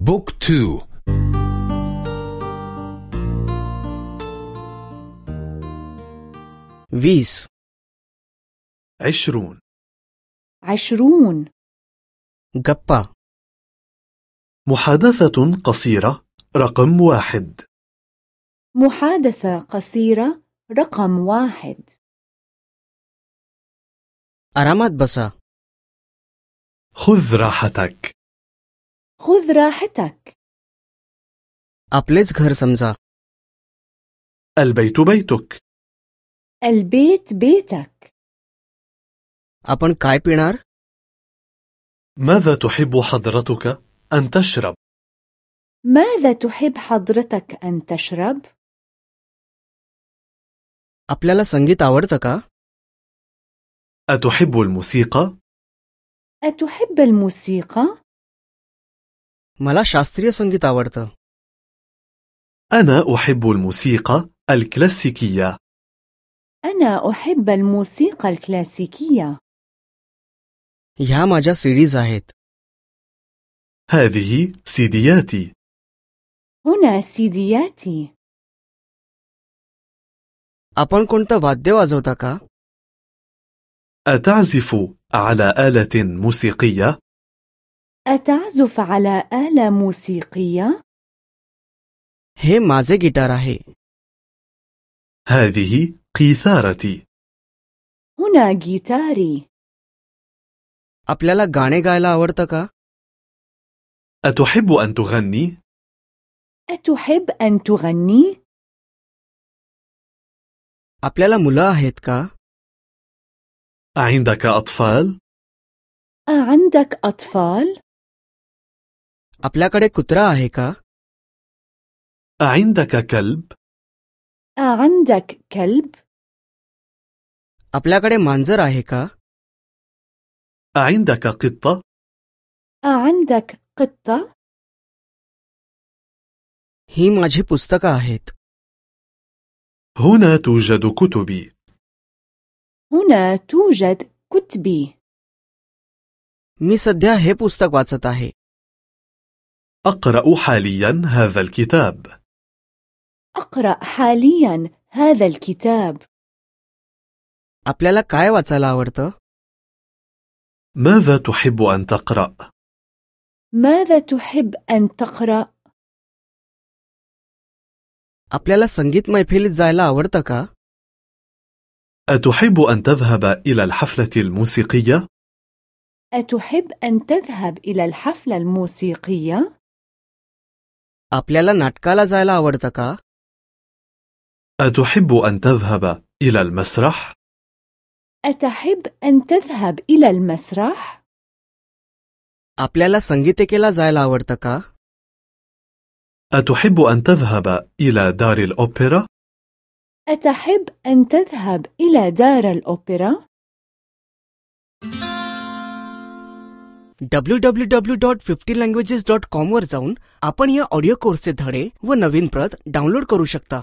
book two. वीस. عشرون. عشرون. गप्पा محادثة قصيرة رقم واحد. محادثة قصيرة رقم واحد. आरामात बसा. خذ راحتك. خذ راحتك आपलेच घर समजा البيت بيتك البيت بيتك आपण काय पिणार ماذا تحب حضرتك أن تشرب؟ ماذا تحب حضرتك أن تشرب؟ आपल्याला संगीत आवडतं का أتحب الموسيقى؟ أتحب الموسيقى؟ मला शास्त्रीय संगीत आवडतं أنا أحب الموسيقى الكلاسيكية أنا أحب الموسيقى الكلاسيكية ह्या माझ्या सीडीज आहेत هذه سيدياتي هنا سيدياتي आपण कोणतं वाद्य वाजवता का أتعزف على آلة موسيقية؟ أتعزف على آلة موسيقية؟ हे माझे गिटार आहे هذه قيثارتي هنا جيتاري आपल्याला गाणे गायला आवडतं का أتحب أن تغني؟ أتحب أن تغني؟ आपल्याला मुलं आहेत का أعندك أطفال؟ أعندك أطفال؟ आपल्याकडे कुत्रा आहे का أعندك كلب؟ أعندك كلب؟ आपल्याकडे मांजर आहे का أعندك قطة؟ أعندك قطة؟ ही माझी पुस्तकं आहेत هنا توجد كتبي هنا توجد كتبي मी सध्या हे पुस्तक वाचत आहे أقرأ حاليا هذا الكتاب أقرأ حاليا هذا الكتاب आपल्याला काय वाचायला आवडतं ماذا تحب أن تقرأ؟ ماذا تحب أن تقرأ؟ आपल्याला संगीत मैफिलीत जायला आवडतं का أتحب أن تذهب إلى الحفلة الموسيقية؟ أتحب أن تذهب إلى الحفلة الموسيقية؟ आपल्याला नाटकाला जायला आवडतं का أتحب أن تذهب إلى المسرح؟ أتحب أن تذهب إلى المسرح؟ आपल्याला संगीतिकेला जायला आवडतं का أتحب أن تذهب إلى دار الأوبرا؟ أتحب أن تذهب إلى دار الأوبرا؟ W W W dot fifty languages dot com वर जाऊन आपण या ऑडिओ कोर्सचे धडे व नवीन प्रत डाउनलोड करू शकता.